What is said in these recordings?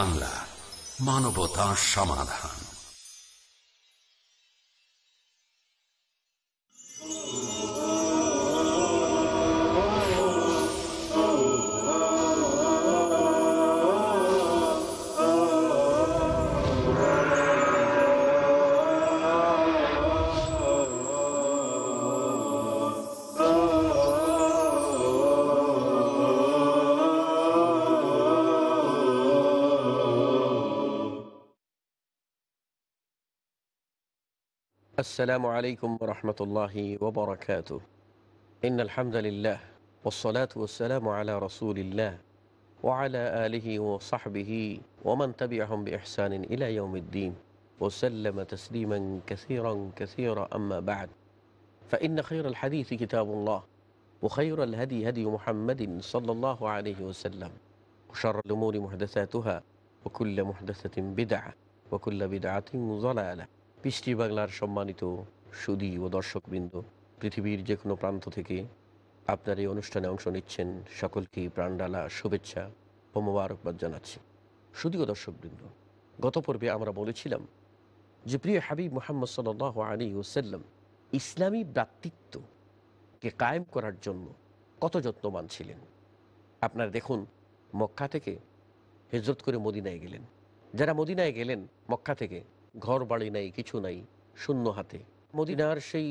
বাংলা মানবতা সমাধান। السلام عليكم ورحمة الله وبركاته. إن الحمد لله والصلاة والسلام على رسول الله وعلى آله وصحبه ومن تبعهم بإحسان إلى يوم الدين وسلم تسليما كثيرا كثيرا أما بعد. فإن خير الحديث كتاب الله وخير الهدي هدي محمد صلى الله عليه وسلم وشر الأمور محدثاتها وكل محدثة بدعة وكل بدعة ضلالة. পৃষ্টি বাংলার সম্মানিত সুদী ও দর্শকবৃন্দ, পৃথিবীর যে কোনো প্রান্ত থেকে আপনার এই অনুষ্ঠানে অংশ নিচ্ছেন সকলকেই প্রাণডালা শুভেচ্ছা ও মোবারকবাদ জানাচ্ছি। সুদীয় দর্শকবৃন্দ, গত পর্বে আমরা বলেছিলাম যে প্রিয় হাবিব মোহাম্মদ সাল আলী ওসাল্লাম ইসলামী ভ্রাতৃত্বকে কায়েম করার জন্য কত যত্নবান ছিলেন। আপনারা দেখুন, মক্কা থেকে হেজরত করে মদিনায় গেলেন। যারা মদিনায় গেলেন, মক্কা থেকে ঘর বাড়ি নাই, কিছু নাই, শূন্য হাতে। মদিনার সেই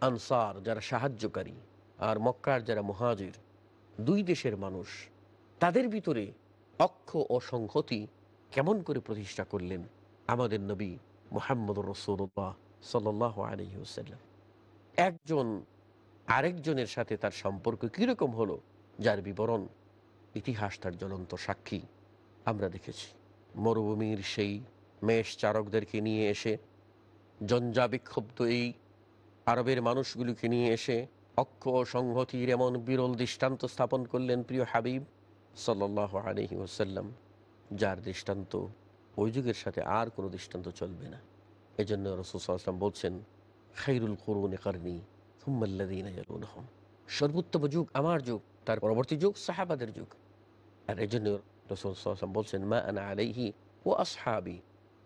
আনসার যারা সাহায্যকারী আর মক্কার যারা মহাজির, দুই দেশের মানুষ, তাদের ভিতরে অক্ষ ও সংহতি কেমন করে প্রতিষ্ঠা করলেন আমাদের নবী মোহাম্মদ রসুল্লাহ সাল্লাহ আলহিউসাল্লাম একজন আরেকজনের সাথে তার সম্পর্ক কীরকম হলো, যার বিবরণ, ইতিহাস তার জ্বলন্ত সাক্ষী আমরা দেখেছি। মরুভূমির সেই মেষ চারকদেরকে নিয়ে এসে জঞ্জা বিক্ষুব্ধ এই আরবের মানুষগুলিকে নিয়ে এসে অক্ষ সংহতির এমন বিরল দৃষ্টান্ত স্থাপন করলেন প্রিয় হাবিব সাল্লাহ আলহি ওসাল্লাম যার দৃষ্টান্ত ওই যুগের সাথে আর কোনো দৃষ্টান্ত চলবে না। এজন্য রসুলাম বলছেন, খাইরুল করুন কারণী হুম্মাল্লাদিন সর্বোত্তম যুগ আমার যুগ, তার পরবর্তী যুগ সাহাবাদের যুগ। আর এজন্য রসুল বলছেন, মা আনা আলাইহি ও আসহাবি।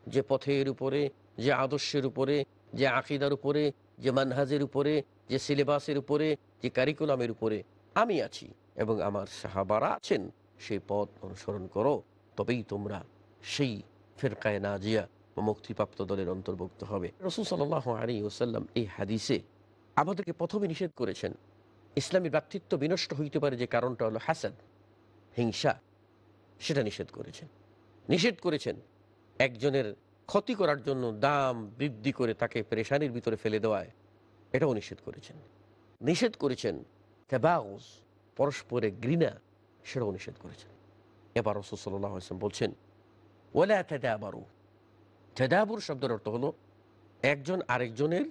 যে পথের উপরে, যে আদর্শের উপরে, যে আকিদার উপরে, যে মানহাজের উপরে, যে সিলেবাসের উপরে, যে কারিকুলামের উপরে আমি আছি এবং আমার সাহাবারা আছেন সেই পথ অনুসরণ করো। তবেই তোমরা সেই ফেরকায় নাজিয়া, মুক্তিপ্রাপ্ত দলের অন্তর্ভুক্ত হবে। রসুল সাল আলী ওসাল্লাম এই হাদিসে আমাদেরকে প্রথমে নিষেধ করেছেন, ইসলামী ব্যক্তিত্ব বিনষ্ট হইতে পারে যে কারণটা হলো হাসাদ, হিংসা, সেটা নিষেধ করেছেন। নিষেধ করেছেন একজনের ক্ষতি করার জন্য দাম বৃদ্ধি করে তাকে পেরেশানির ভিতরে ফেলে দেওয়ায় এটাও নিষেধ করেছেন। নিষেধ করেছেন তেবাউস পরস্পরে ঘৃণা, সেটাও নিষেধ করেছেন। এবার রসুল্লাহ আসলাম বলছেন ওলা তেদাবারু। তেদাবুর শব্দের অর্থ হলো, একজন আরেকজনের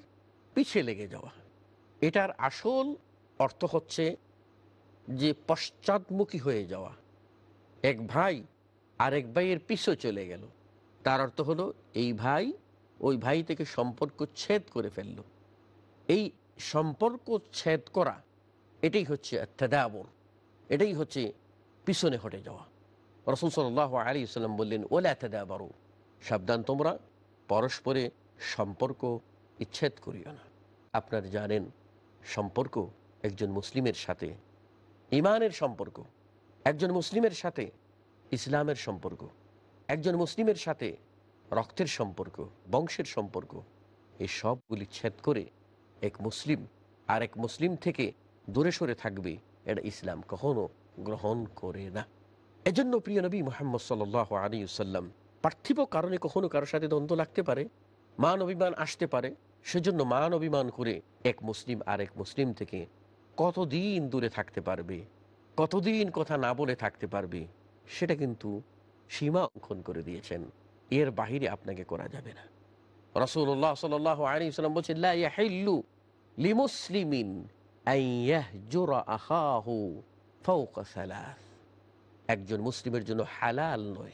পিছে লেগে যাওয়া। এটার আসল অর্থ হচ্ছে যে পশ্চাৎমুখী হয়ে যাওয়া। এক ভাই আরেক ভাইয়ের পিছু চলে গেল। তার অর্থ হলো, এই ভাই ওই ভাই থেকে সম্পর্ক ছেদ করে ফেলল। এই সম্পর্ক ছেদ করা, এটাই হচ্ছে তেদাবর এটাই হচ্ছে পিছনে হটে যাওয়া। রসুল সাল্লাহ আলী সাল্লাম বললেন, ওলা তেদাবারু সাবধান তোমরা, পরস্পরে সম্পর্ক ইচ্ছেদ করিও না। আপনারা জানেন, সম্পর্ক একজন মুসলিমের সাথে ইমানের সম্পর্ক, একজন মুসলিমের সাথে, ইসলামের সম্পর্ক। একজন মুসলিমের সাথে রক্তের সম্পর্ক, বংশের সম্পর্ক, এই সবগুলি ছেদ করে এক মুসলিম আর এক মুসলিম থেকে দূরে সরে থাকবে, এটা ইসলাম কখনো গ্রহণ করে না। এজন্য প্রিয় নবী মোহাম্মদ সাল আলী সাল্লাম পার্থিব কারণে কখনো কারোর সাথে দ্বন্দ্ব লাগতে পারে, মান অভিমান আসতে পারে, সেজন্য মান অভিমান করে এক মুসলিম আর এক মুসলিম থেকে কতদিন দূরে থাকতে পারবে, কতদিন কথা না বলে থাকতে পারবে, সেটা কিন্তু সীমা অঙ্কন করে দিয়েছেন। এর বাহিরে আপনাকে করা যাবে না। রসুল্লাহ সাল আলী সাল্লাম বলছেন একজন মুসলিমের জন্য হালাল নয়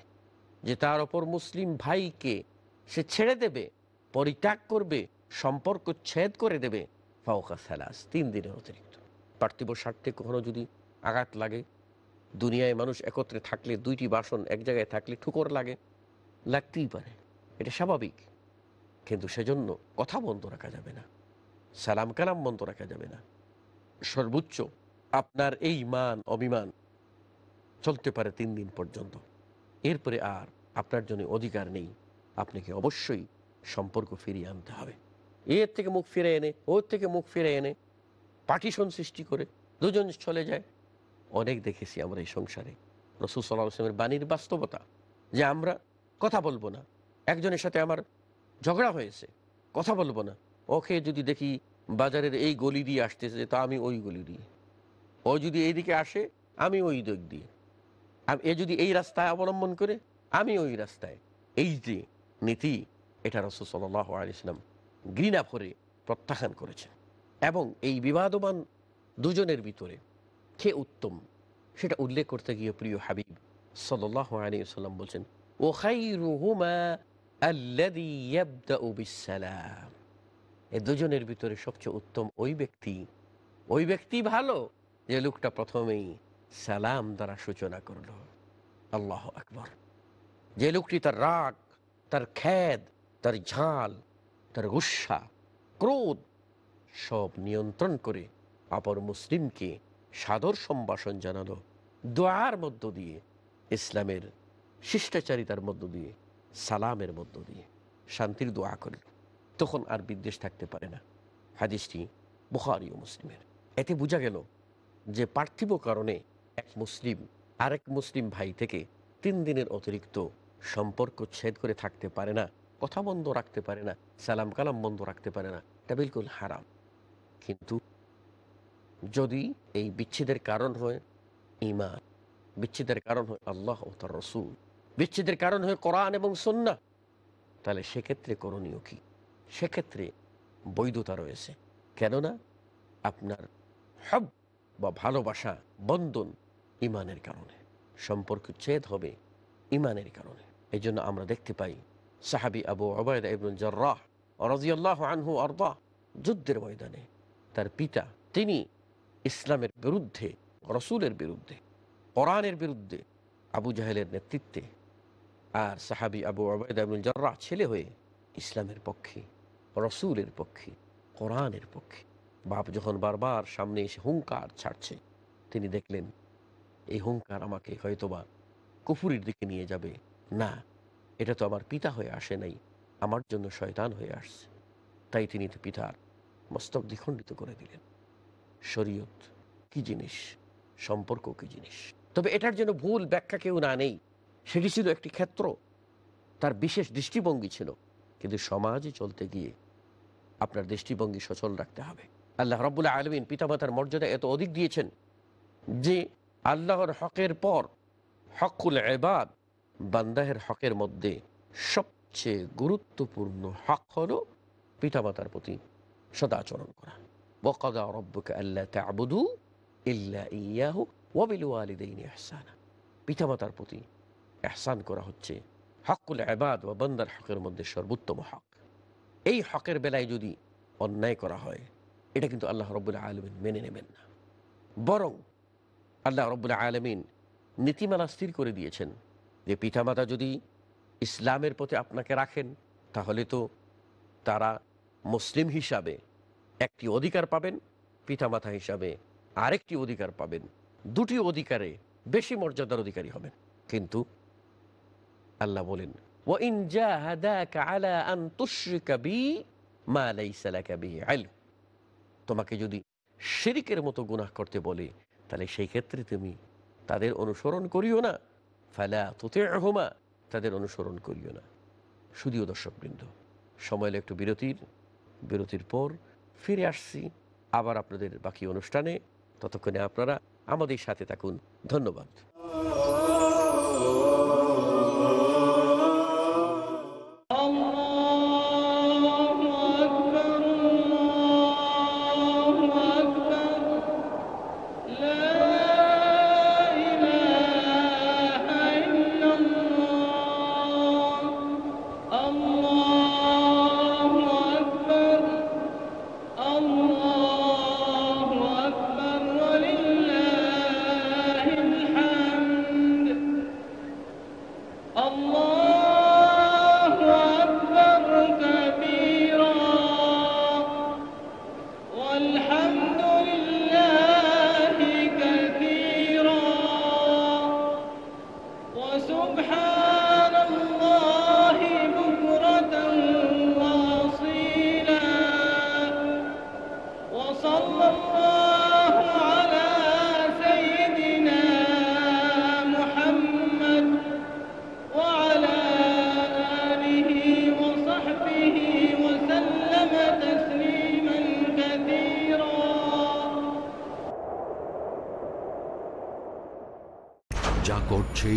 যে তার ওপর মুসলিম ভাইকে সে ছেড়ে দেবে, পরিত্যাগ করবে, সম্পর্ক ছেদ করে দেবে ফাউকা সালাস, তিন দিনের অতিরিক্ত। পার্থিব স্বার্থে কখনো যদি আঘাত লাগে দুনিয়ায় মানুষ একত্রে থাকলে, দুইটি বাসন এক জায়গায় থাকলে ঠুকর লাগে। লাগতেই পারে। এটা স্বাভাবিক। কিন্তু সেজন্য কথা বন্ধ রাখা যাবে না। সালাম কালাম বন্ধ রাখা যাবে না। সর্বোচ্চ আপনার এই মান, অভিমান চলতে পারে তিন দিন পর্যন্ত। এরপরে আর আপনার জন্য অধিকার নেই। আপনাকে অবশ্যই সম্পর্ক ফিরিয়ে আনতে হবে। এর থেকে মুখ ফিরে এনে, ওর থেকে মুখ ফিরে এনে পার্টিশন সৃষ্টি করে দুজন চলে যায়। অনেক দেখেছি আমরা এই সংসারে। রসুল সাল্লাহ আসলামের বাণীর বাস্তবতা যে আমরা কথা বলব না। একজনের সাথে আমার ঝগড়া হয়েছে, কথা বলব না। ওকে যদি দেখি বাজারের এই গলি দিয়ে আসতেছে, তা আমি ওই গলি দিয়ে। ও যদি এইদিকে আসে, আমি ওই দিক দিয়ে। এ যদি এই রাস্তায় অবলম্বন করে, আমি ওই রাস্তায়। এই যে নীতি, এটা রসুল সাল্লাহ আলিয়াল্লাম ঘৃণা ভরে প্রত্যাখ্যান করেছেন। এবং এই বিবাদমান দুজনের ভিতরে কে উত্তম, সেটা উল্লেখ করতে গিয়ে প্রিয় হাবিব আলিয়াল্লাম বলছেন, ও খাইরুহুমা আল্লাযী ইয়াবদাউ বিসসালাম। এই দুজনের ভিতরে সবচেয়ে উত্তম ওই ব্যক্তি ওই ব্যক্তি ভালো যে লোকটা প্রথমেই সালাম দ্বারা সূচনা করল। আল্লাহ আকবর। যে লোকটি তার রাগ, তার খ্যাদ, তার ঝাল, তার গুসা, ক্রোধ সব নিয়ন্ত্রণ করে অপর মুসলিমকে সাদর সম্ভাষণ জানালো। দোয়ার মধ্য দিয়ে, ইসলামের শিষ্টাচারিতার মধ্য দিয়ে, সালামের মধ্য দিয়ে। শান্তির দোয়া করল। তখন আর বিদ্বেষ থাকতে পারে না। হাদিসটি বুখারি ও মুসলিমের। এতে বোঝা গেল যে পার্থিব কারণে এক মুসলিম, আরেক মুসলিম ভাই থেকে তিন দিনের অতিরিক্ত সম্পর্ক ছেদ করে থাকতে পারে না, কথা বন্ধ রাখতে পারে না সালাম কালাম বন্ধ রাখতে পারে না। এটা বিলকুল হারাম। কিন্তু যদি এই বিচ্ছেদের কারণ হয় ইমান বিচ্ছেদের কারণ হয় আল্লাহ ও তার রসুল, বিচ্ছেদের কারণ হয় কোরআন এবং সন্না তাহলে সেক্ষেত্রে করণীয় কি? সেক্ষেত্রে বৈধতা রয়েছে। কেননা আপনার হব বা ভালোবাসা বন্ধন ইমানের কারণে, সম্পর্ক ছেদ হবে ইমানের কারণে। এই জন্য আমরা দেখতে পাই সাহাবি আবু অবায়দা ইবনুল জর্রাহ রাজিয়াল্লাহ আনহু আরদা যুদ্ধের ময়দানে তার পিতা, তিনি ইসলামের বিরুদ্ধে, রসুলের বিরুদ্ধে, কোরআনের বিরুদ্ধে আবু জাহেলের নেতৃত্বে আর সাহাবি আবু আবায়দা ইবনুল জর্রাহ ছেলে হয়ে ইসলামের পক্ষে, রসুলের পক্ষে, কোরআনের পক্ষে, বাপ যখন বারবার সামনে এসে হুঙ্কার ছাড়ছে, তিনি দেখলেন, এই হুঙ্কার আমাকে হয়তোবা কুফুরির দিকে নিয়ে যাবে। না, এটা তো আমার পিতা হয়ে আসে নাই, আমার জন্য শয়তান হয়ে আসছে। তাই তিনি তো পিতার মস্তক দ্বিখণ্ডিত করে দিলেন। শরীয়ত। কি জিনিস? সম্পর্ক কি জিনিস? তবে এটার জন্য ভুল ব্যাখ্যা কেউ না নেই। সেটি ছিল একটি ক্ষেত্র। তার বিশেষ দৃষ্টিভঙ্গি ছিল। কিন্তু সমাজে চলতে গিয়ে আপনার দৃষ্টিভঙ্গি সচল রাখতে হবে। আল্লাহ রব্বুল্লাহ আলমিন পিতামাতার মর্যাদা এত অধিক দিয়েছেন যে আল্লাহর হকের পর হকুল এবাদ বান্দাহের হকের মধ্যে সবচেয়ে গুরুত্বপূর্ণ হক হল পিতামাতার প্রতি সদাচরণ করা। বকদা রব্বকে আল্লাহ তাবুদু ইল্লা ইয়াহু ওয়াবিল ওয়ালিদাইন ইহসানা পিতামাতার প্রতি এহসান করা হচ্ছে। হকুল এবাদ বা বান্দার হকের মধ্যে সর্বোত্তম হক। এই হকের বেলায় যদি অন্যায় করা হয়, এটা কিন্তু আল্লাহ রব্বুল্লাহ আলমিন মেনে নেবেন না। বরং আল্লাহ রব্বুল্লাহ আলমিন নীতিমালা স্থির করে দিয়েছেন যে পিতামাতা যদি ইসলামের প্রতি আপনাকে রাখেন, তাহলে তো তারা মুসলিম হিসাবে একটি অধিকার পাবেন, পিতামাতা হিসাবে আরেকটি অধিকার পাবেন, দুটি অধিকারে বেশি মর্যাদার অধিকারী হবেন। কিন্তু আল্লাহ বলেন তোমাকে যদি শিরিকের মতো গুনাহ করতে বলে, তাহলে সেই ক্ষেত্রে তুমি তাদের অনুসরণ করিও না। ফালা তোতে হোমা তাদের অনুসরণ করিও না। শুধুও দর্শকবৃন্দ, সময় একটু বিরতির। বিরতির পর ফিরে আসছি আবার আপনাদের বাকি অনুষ্ঠানে। ততক্ষণে আপনারা আমাদের সাথে থাকুন। ধন্যবাদ।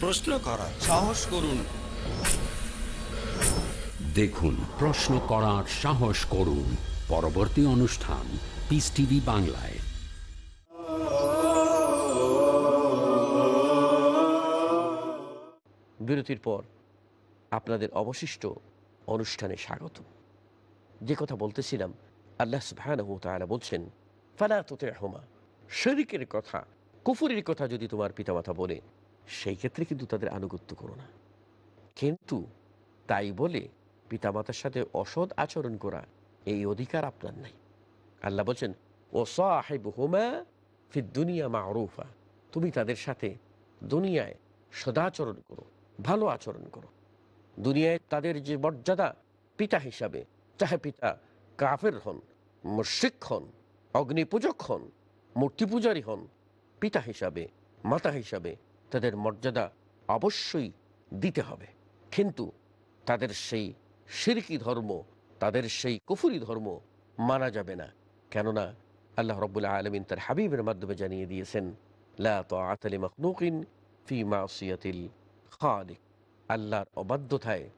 প্রশ্ন করার। সাহস করুন। দেখুন প্রশ্ন করার সাহস করুন। পরবর্তী অনুষ্ঠান পিস টিভি বাংলায়। বিরতির পর আপনাদের অবশিষ্ট অনুষ্ঠানে স্বাগত। যে কথা বলতেছিলাম আল্লাহ সুবহানাহু ওয়া তাআলা বলছেন ফালা তুতি'হুমা। শরিকের কথা কুফুরের কথা যদি তোমার পিতামাতা বলে সেই ক্ষেত্রে কিন্তু তাদের আনুগত্য করো না। কিন্তু তাই বলে পিতামাতার সাথে অসৎ আচরণ করা এই অধিকার আপনার নাই। আল্লাহ বলছেন ও সাহেব হুমা ফি দুনিয়া মা মারুফা তুমি তাদের সাথে দুনিয়ায় সদাচরণ করো, ভালো আচরণ করো। দুনিয়ায় তাদের যে মর্যাদা পিতা হিসাবে চাহে পিতা কাফের হন মুশিক হন, অগ্নিপূজক হন মূর্তি পূজারী হন, পিতা হিসাবে, মাতা হিসাবে তাদের মর্যাদা অবশ্যই দিতে হবে। কিন্তু তাদের সেই সিরকি ধর্ম, তাদের সেই কুফুরি ধর্ম মানা যাবে না। কেননা আল্লাহ রব্বুল্লাহ আলমিন তার হাবিবের মাধ্যমে জানিয়ে দিয়েছেন, লা তাআতালি মাখলুকিন ফি মাসিয়াতিল খালিক। আল্লাহর অবাধ্যতায়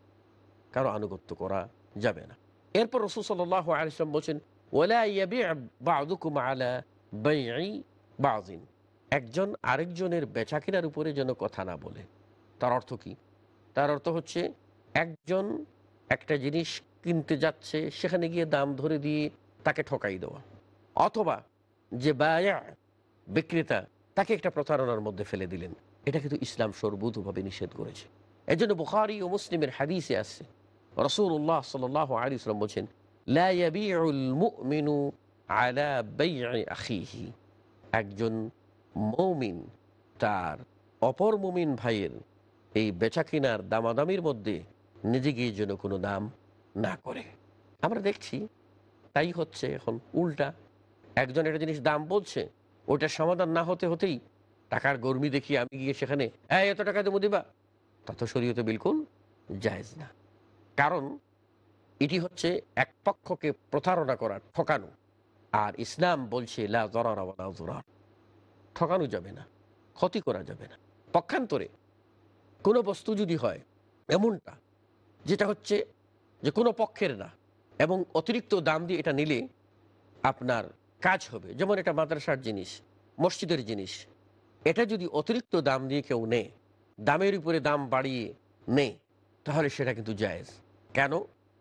কারও আনুগত্য করা যাবে না। এরপর রসুল আলিয়াম বলছেন ওলা ইয়াবি' বা'দুকুম আলা বাই'i বাযিন একজন আরেকজনের বেচাকেনার উপরে যেন কথা না বলে। তার অর্থ কি? তার অর্থ হচ্ছে, একজন একটা জিনিস কিনতে যাচ্ছে, সেখানে গিয়ে দাম ধরে দিয়ে তাকে ঠকাই দেওয়া। অথবা যে বায়া, বিক্রেতা, তাকে একটা প্রতারণার মধ্যে ফেলে দিলেন। এটা কিন্তু ইসলাম সর্বতভাবে নিষেধ করেছে। এই জন্য বুখারি ও মুসলিমের হাদিসে আসছে রসুল্লাহ সাল আলী ইসলাম বলছেন একজন মৌমিন, তার অপর মুমিন ভাইয়ের এই বেচা কিনার দামাদামির মধ্যে নিজে গিয়ে যেন কোনো দাম না করে। আমরা দেখছি, তাই হচ্ছে এখন উল্টা। একজন একটা জিনিস দাম বলছে, ওইটার সমাধান না হতে হতেই টাকার গরমি দেখিয়ে আমি গিয়ে সেখানে হ্যাঁ এত টাকা দেবো দিবা? তা তো শরীয়তে বিলকুল জায়েজ না। কারণ এটি হচ্ছে এক পক্ষকে প্রতারণা করা, ঠকানো। আর ইসলাম বলছে, লা জরার। ঠকানো যাবে না, ক্ষতি করা যাবে না। পক্ষান্তরে কোনো বস্তু যদি হয় এমনটা, যেটা হচ্ছে যে কোনো পক্ষের না, এবং অতিরিক্ত দাম দিয়ে এটা নিলে আপনার কাজ হবে। যেমন এটা মাদ্রাসার জিনিস, মসজিদের জিনিস, এটা যদি অতিরিক্ত দাম দিয়ে কেউ নেয়, দামের উপরে দাম বাড়িয়ে নেয়, তাহলে সেটা কিন্তু জায়েজ। কেন?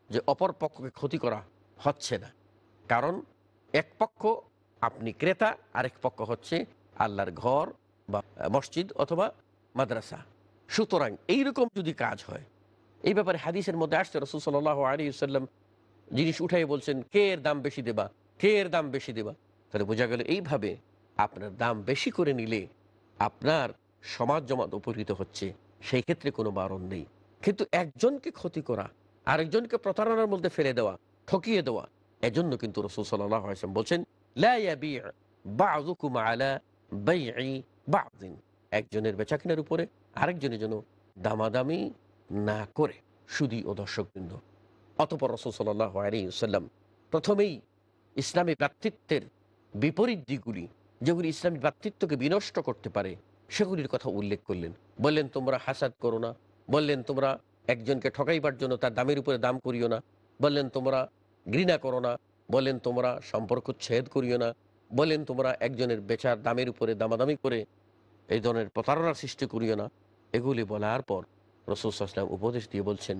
যে অপর পক্ষকে ক্ষতি করা হচ্ছে না। কারণ এক পক্ষ আপনি ক্রেতা, আরেক পক্ষ হচ্ছে আল্লাহর ঘর বা মসজিদ অথবা মাদ্রাসা। সুতরাং এইরকম যদি কাজ হয়, এই ব্যাপারে হাদিসের মধ্যে আসছে, রসুল সাল্লাহ আলী সাল্লাম জিনিস উঠাই বলছেন, কে এর দাম বেশি দেবা? কে এর দাম বেশি দেবা? তাহলে বোঝা গেল এইভাবে আপনার দাম বেশি করে নিলে আপনার সমাজ জমাত উপকৃত হচ্ছে। সেই ক্ষেত্রে কোনো বারণ নেই। কিন্তু একজনকে ক্ষতি করা, আরেকজনকে প্রতারণার মধ্যে ফেলে দেওয়া, ঠকিয়ে দেওয়া, এজন্য কিন্তু রসুল সাল্লাহ আসলাম বলছেন বাই'i একজনের বেচাকিনার উপরে আরেকজনের জন্য দামাদামি না করে, সুদী ও দর্শকবৃন্দ। অতপর রসুল সাল্লাহ আলাইসাল্লাম প্রথমেই ইসলামী ভ্রাতৃত্বের বিপরীত দিকগুলি, যেগুলি ইসলামী ভ্রাতৃত্বকে বিনষ্ট করতে পারে, সেগুলির কথা উল্লেখ করলেন। বললেন, তোমরা হাসাদ করো না। বললেন, তোমরা একজনকে ঠকাইবার জন্য তার দামের উপরে দাম করিও না। বললেন, তোমরা ঘৃণা করো না। বললেন, তোমরা সম্পর্ক ছেদ করিও না। বললেন তোমরা একজনের বেচার দামের উপরে দামাদামি করে এই ধরনের প্রতারণার সৃষ্টি করিও না। এগুলি বলার পর রসুল সাল্লাম উপদেশ দিয়ে বলছেন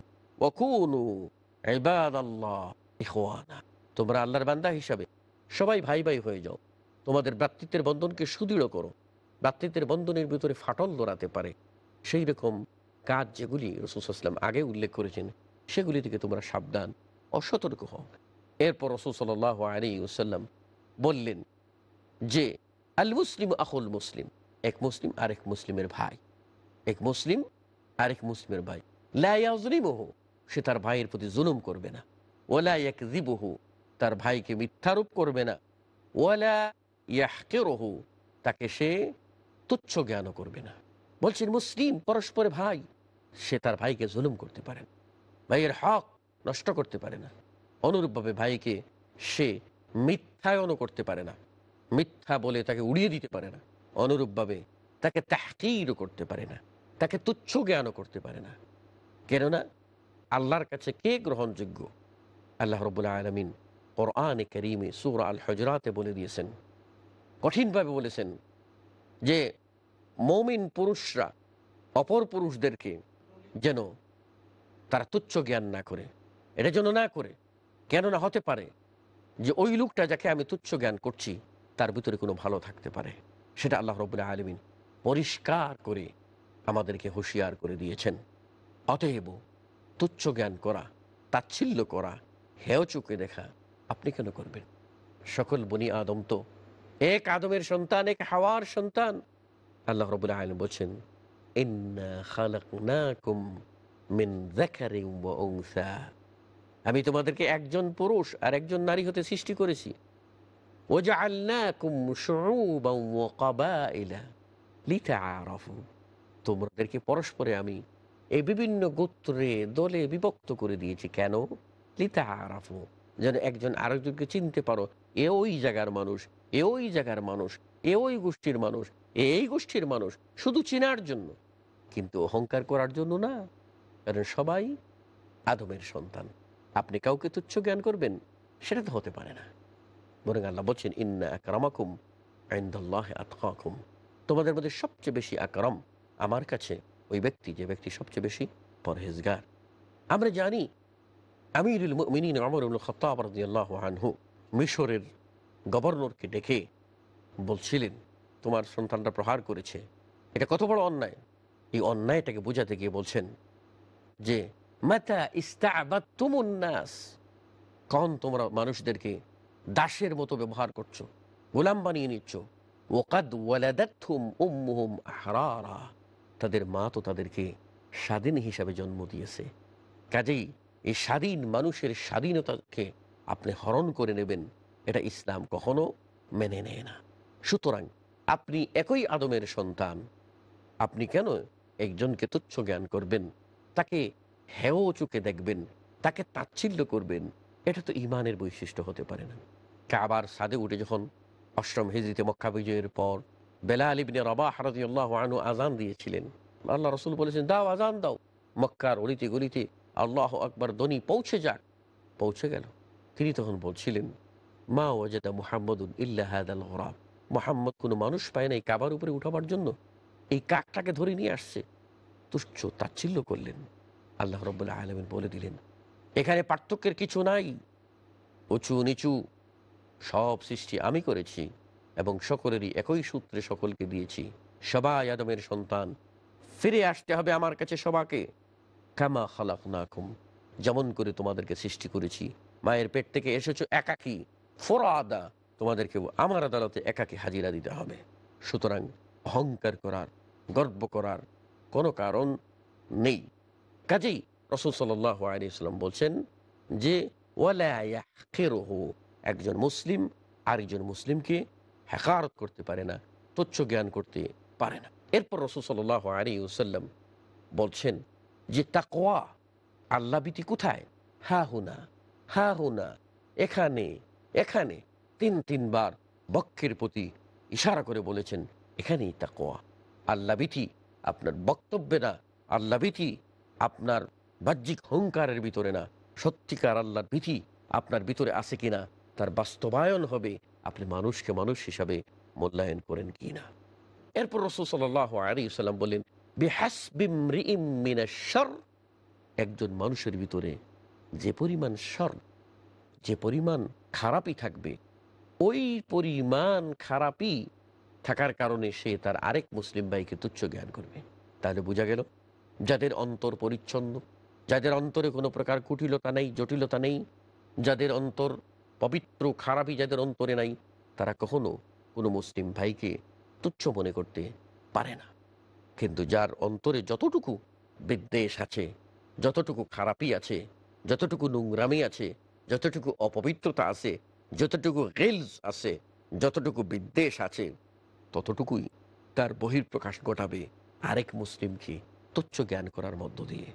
তোমরা আল্লাহর বান্দা হিসাবে সবাই ভাই ভাই হয়ে যাও। তোমাদের ভ্রাতৃত্বের বন্ধনকে সুদৃঢ় করো। ভ্রাতৃত্বের বন্ধনের ভিতরে ফাটল দৌড়াতে পারে। সেই রকম কাজ যেগুলি রসুলাম আগে উল্লেখ করেছেন, সেগুলি থেকে তোমরা সাবধান অসতর্ক হও। এরপর রসুল সাল আলী ওসাল্লাম বললেন যে আল মুসলিম আহুল মুসলিম, এক মুসলিম আরেক মুসলিমের ভাই। এক মুসলিম আরেক মুসলিমের ভাই। লাইয়াজরিমহু সে তার ভাইয়ের প্রতি জুলুম করবে না। ওলা এক জিবহু তার ভাইকে মিথ্যারোপ করবে না। ওয়ালা ইয়াহকেরহু, তাকে সে তুচ্ছ জ্ঞান করবে না। বলছেন, মুসলিম পরস্পরে ভাই, সে তার ভাইকে জুলুম করতে পারে না। ভাইয়ের হক নষ্ট করতে পারে না। অনুরূপভাবে ভাইকে সে মিথ্যায়নও করতে পারে না। মিথ্যা বলে তাকে উড়িয়ে দিতে পারে না, অনুরূপভাবে তাকে তাহকিরও করতে পারে না, তাকে তুচ্ছ জ্ঞানও করতে পারে না। কেননা আল্লাহর কাছে কে গ্রহণযোগ্য? আল্লাহ রবুল্লা আলমিন কোরআনে করিমে সুর আল হজরাতে বলে দিয়েছেন, কঠিনভাবে বলেছেন যে মৌমিন পুরুষরা অপর পুরুষদেরকে যেন তারা তুচ্ছ জ্ঞান না করে, এটা যেন না করে, কেননা হতে পারে যে ওই লোকটা যাকে আমি তুচ্ছ জ্ঞান করছি তার ভিতরে কোনো ভালো থাকতে পারে। সেটা আল্লাহ রবুল্লাহ আলমিন পরিষ্কার করে আমাদেরকে হুঁশিয়ার করে দিয়েছেন। অতএব তুচ্ছ জ্ঞান করা, তাচ্ছিল্য করা, হেয় চোখে দেখা, আপনি কেন করবেন? সকল বনি আদম তো এক আদমের সন্তান, এক হাওয়ার সন্তান। আল্লাহ রবুল্লাহ আলম বলছেন আমি তোমাদেরকে একজন পুরুষ আর একজন নারী হতে সৃষ্টি করেছি। ওয়াজআলনাকুম শুউবান ওয়া কাবাইলা তোমাদেরকে পরস্পরে আমি এই বিভিন্ন গোত্রে দলে বিভক্ত করে দিয়েছি। কেন? লিতাআরাফু। যেন একজন আরেকজনকে চিনতে পারো, এ ওই জায়গার মানুষ, এ ওই জায়গার মানুষ, এ ওই গোষ্ঠীর মানুষ এই গোষ্ঠীর মানুষ, শুধু চেনার জন্য। কিন্তু অহংকার করার জন্য না, কারণ সবাই আদমের সন্তান। আপনি কাউকে তুচ্ছ জ্ঞান করবেন, সেটা তো হতে পারে না। বরং আল্লাহ বলছেন, ইন্না আকরামাকুম আইন্দাল্লাহ আতকাকুম। তোমাদের মধ্যে সবচেয়ে বেশি আকরম আমার কাছে ওই ব্যক্তি, যে ব্যক্তি সবচেয়ে বেশি পরহেজগার। আমরা জানি আমিরুল মিনীন আমরুল খত্তাব রাদিয়াল্লাহু আনহু মিশরের গভর্নরকে ডেকে বলছিলেন, তোমার সন্তানটা প্রহার করেছে। এটা কত বড় অন্যায়। এই অন্যায়টাকে বোঝাতে গিয়ে বলছেন যে, মাতা ইস্তাবাতুমুন্নাস কখন তোমরা মানুষদেরকে দাসের মতো ব্যবহার করছ, গোলাম বানিয়ে নিচ্ছ। ওকাদ তাদের মা তো তাদেরকে স্বাধীন হিসাবে জন্ম দিয়েছে। কাজেই এই স্বাধীন মানুষের স্বাধীনতাকে আপনি হরণ করে নেবেন, এটা ইসলাম কখনো মেনে নেয় না। সুতরাং আপনি একই আদমের সন্তান, আপনি কেন একজনকে তুচ্ছ জ্ঞান করবেন? তাকে হেও চোখে দেখবেন, তাকে তাচ্ছিল্য করবেন, এটা তো ইমানের বৈশিষ্ট্য হতে পারে না। কাবার সাদে উঠে যখন অষ্টম হিজরিতে মক্কা বিজয়ের পর বেলা আলিবিনে রবা হারদিয়াল্লাহ আনু আজান দিয়েছিলেন। আল্লাহ রসুল বলেছেন, দাও আজান দাও। মক্কার অলিতে গলিতে আল্লাহ আকবর দনি পৌঁছে যাক। পৌঁছে গেল। তিনি তখন বলছিলেন, মা ওজেদা মুহাম্মদুল ইল্লাহাদ আল হরাব মোহাম্মদ কোনো মানুষ পায় না এই কাবার উপরে উঠাবার জন্য। এই কাকটাকে ধরে নিয়ে আসছে। তুচ্ছ তাচ্ছিল্য করলেন। আল্লাহ রব্বুল্লাহ আলমিন বলে দিলেন, এখানে পার্থক্যের কিছু নাই। উঁচু, নিচু সব সৃষ্টি আমি করেছি এবং সকলেরই একই সূত্রে সকলকে দিয়েছি। সবাই আদমের সন্তান। ফিরে আসতে হবে আমার কাছে সবাকে। কামা খালাক নাকুম যেমন করে তোমাদেরকে সৃষ্টি করেছি। মায়ের পেট থেকে এসেছ একাকি। ফোরাদা। তোমাদেরকেও আমার আদালতে একাকি হাজিরা দিতে হবে। সুতরাং অহংকার করার, গর্ব করার কোনো কারণ নেই। কাজেই রসুল সাল্লাহ আলিয়াল্লাম বলছেন যে ওয়ালাহু একজন মুসলিম আরেকজন মুসলিমকে হেকারত করতে পারে না, তুচ্ছ জ্ঞান করতে পারে না। এরপর রসুল সাল্লাহ আলী ওসাল্লাম বলছেন যে তাকোয়া আল্লাবিতি কোথায়? হা হুনা হা হুনা, এখানে এখানে। তিন, তিনবার বক্ষের প্রতি ইশারা করে বলেছেন, এখানেই তাকোয়া আল্লাবিতি আপনার বক্তব্যে না আল্লাবিতি আপনার বাহ্যিক হংকারের ভিতরে না। সত্যিকার আল্লাহর ভীতি আপনার ভিতরে আছে কিনা তার বাস্তবায়ন হবে, আপনি মানুষকে মানুষ হিসাবে মূল্যায়ন করেন কিনা এরপর রসুল সাল্লাহ আলী সাল্লাম বললেন বেহাসবিমরিমিনাশ্বর একজন মানুষের ভিতরে যে পরিমাণ স্বর যে পরিমাণ খারাপই থাকবে, ওই পরিমাণ খারাপই থাকার কারণে সে তার আরেক মুসলিম ভাইকে তুচ্ছ জ্ঞান করবে। তাহলে বোঝা গেল, যাদের অন্তর পরিচ্ছন্ন, যাদের অন্তরে কোনো প্রকার কুটিলতা নেই, জটিলতা নেই, যাদের অন্তর পবিত্র খারাপই যাদের অন্তরে নাই, তারা কখনো কোনো মুসলিম ভাইকে তুচ্ছ মনে করতে পারে না। কিন্তু যার অন্তরে যতটুকু বিদ্বেষ আছে, যতটুকু খারাপই আছে, যতটুকু নোংরামি আছে, যতটুকু অপবিত্রতা আছে, যতটুকু গেলস আছে, যতটুকু বিদ্বেষ আছে, ততটুকুই তার বহির্প্রকাশ ঘটাবে আরেক মুসলিমকে তুচ্ছ জ্ঞান করার মধ্য দিয়ে।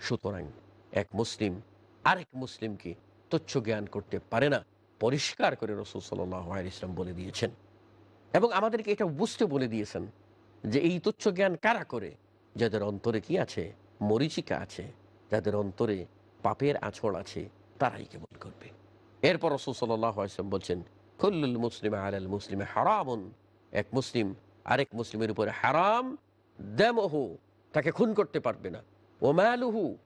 সুতরাং এক মুসলিম আরেক মুসলিমকে তুচ্ছ জ্ঞান করতে পারে না। পরিষ্কার করে রসুল সাল্লাহ ইসলাম বলে দিয়েছেন। এবং আমাদেরকে এটা বুঝতে বলে দিয়েছেন যে এই তুচ্ছ জ্ঞান কারা করে? যাদের অন্তরে কি আছে? মরিচিকা আছে। যাদের অন্তরে পাপের আছড় আছে, তারাই কেবল করবে। এরপর রসুল সাল্লাম বলছেন খুল্লুল মুসলিম আলাল মুসলিমে হারামুন। এক মুসলিম, আরেক মুসলিমের উপরে হারাম, দেমহু তাকে খুন করতে পারবে না। ও মালুহু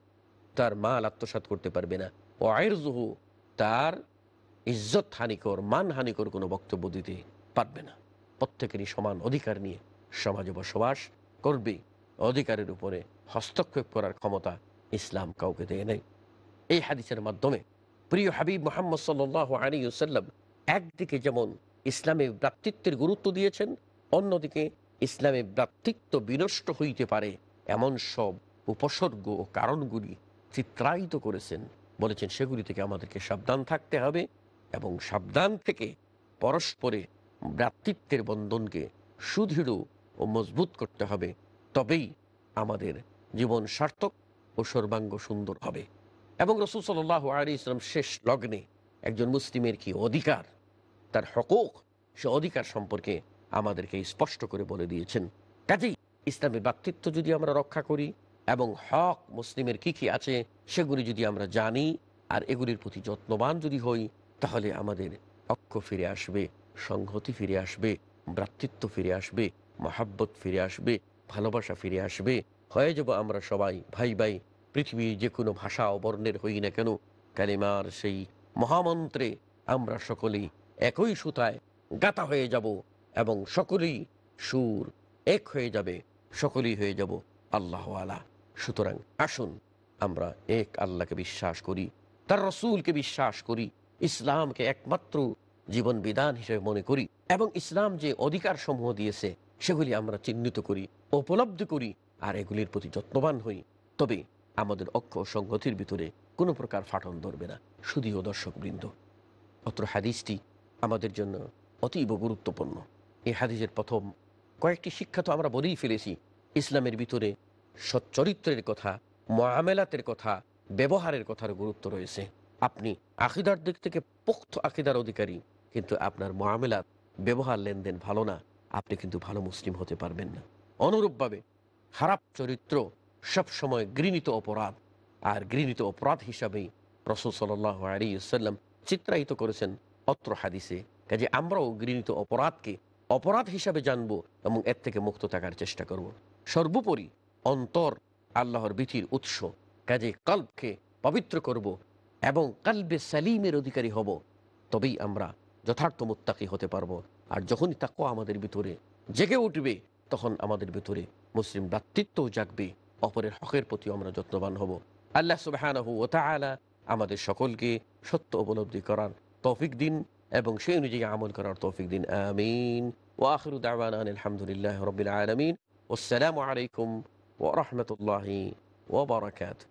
তার মাল আত্মসাত করতে পারবে না। ও আয়রজুহু তার ইজ্জত হানিকর, মান হানিকর কোনো বক্তব্য দিতে পারবে না। প্রত্যেকেরই সমান অধিকার নিয়ে সমাজে বসবাস করবে। অধিকারের উপরে হস্তক্ষেপ করার ক্ষমতা ইসলাম কাউকে দেয় নেই। এই হাদিসের মাধ্যমে প্রিয় হাবিব মোহাম্মদ সাল আলী সাল্লাম একদিকে যেমন ইসলামে ভ্রাতৃত্বের গুরুত্ব দিয়েছেন, অন্যদিকে ইসলামে ভ্রাতৃত্ব বিনষ্ট হইতে পারে এমন সব উপসর্গ ও কারণগুলি চিত্রায়িত করেছেন। বলেছেন, সেগুলি থেকে আমাদেরকে সাবধান থাকতে হবে এবং সাবধান থেকে পরস্পরে ভ্রাতৃত্বের বন্ধনকে সুদৃঢ় ও মজবুত করতে হবে। তবেই আমাদের জীবন সার্থক ও সর্বাঙ্গ সুন্দর হবে। এবং রসুল সাল্লাহ আলী ইসলাম শেষ লগ্নে একজন মুসলিমের কি অধিকার? তার হকক, সে অধিকার সম্পর্কে আমাদেরকে স্পষ্ট করে বলে দিয়েছেন। কাজেই ইসলামের ব্যক্তিত্ব যদি আমরা রক্ষা করি এবং হক মুসলিমের কি কি আছে সেগুলি যদি আমরা জানি আর এগুলির প্রতি যত্নবান যদি হই, তাহলে আমাদের অক্ষ ফিরে আসবে, সংহতি ফিরে আসবে, ভ্রাতৃত্ব ফিরে আসবে, মহাব্বত ফিরে আসবে, ভালোবাসা ফিরে আসবে। হয়ে যাব আমরা সবাই, ভাই ভাই, পৃথিবীর যে কোনো ভাষা ও বর্ণের হই না কেন, কালিমার সেই মহামন্ত্রে আমরা সকলেই একই সুতায় গাতা হয়ে যাব এবং সকলেই সুর এক হয়ে যাবে, সকলেই হয়ে যাব আল্লাহ আলা সুতরাং আসুন আমরা এক আল্লাহকে বিশ্বাস করি, তার রসুলকে বিশ্বাস করি, ইসলামকে একমাত্র জীবন বিধান হিসেবে মনে করি এবং ইসলাম যে অধিকার সমূহ দিয়েছে সেগুলি আমরা চিহ্নিত করি, উপলব্ধি করি আর এগুলির প্রতি যত্নবান হই। তবে আমাদের অক্ষ সংগতির ভিতরে কোনো প্রকার ফাটন ধরবে না শুধুও দর্শক বৃন্দ অত্র হাদিসটি আমাদের জন্য অতীব গুরুত্বপূর্ণ। এই হাদিসের প্রথম কয়েকটি শিক্ষা তো আমরা বলেই ফেলেছি, ইসলামের ভিতরে সচ্চরিত্রের কথা, মহামেলাতের কথা, ব্যবহারের কথার গুরুত্ব রয়েছে। আপনি আকিদার দিক থেকে পোক্ত আকিদার অধিকারী, কিন্তু আপনার মহামেলাত ব্যবহার, লেনদেন ভালো না। আপনি কিন্তু ভালো মুসলিম হতে পারবেন না। অনুরূপভাবে, খারাপ চরিত্র সবসময় ঘৃণিত অপরাধ। আর ঘৃণিত অপরাধ হিসাবেই রসুল সাল্লাম চিত্রায়িত করেছেন অত্র হাদিসে। কাজে আমরাও ঘৃণিত অপরাধকে অপরাধ হিসাবে জানব এবং এর থেকে মুক্ত থাকার চেষ্টা করব। সর্বোপরি অন্তর আল্লাহর বিধির উৎস। কাজে কল্পকে পবিত্র করব এবং কালবে সালিমের অধিকারী হব। তবেই আমরা যথার্থ মুত্তাকি হতে পারব। আর যখনই তাকুয়া আমাদের ভিতরে জেগে উঠবে, তখন আমাদের ভিতরে মুসলিম ভ্রাতৃত্বও জাগবে। অপরের হকের প্রতি আমরা যত্নবান হব। আল্লাহ সুবাহানহু আমাদের সকলকে সত্য উপলব্ধি করার তৌফিক দিন এবং সেই অনুযায়ী আমল করার তৌফিক দিন। আমিন। ও আখরু দাওয়ান আলহামদুলিল্লাহ রবিল আলমিন। আসসালামু আলাইকুম ورحمة الله وبركاته.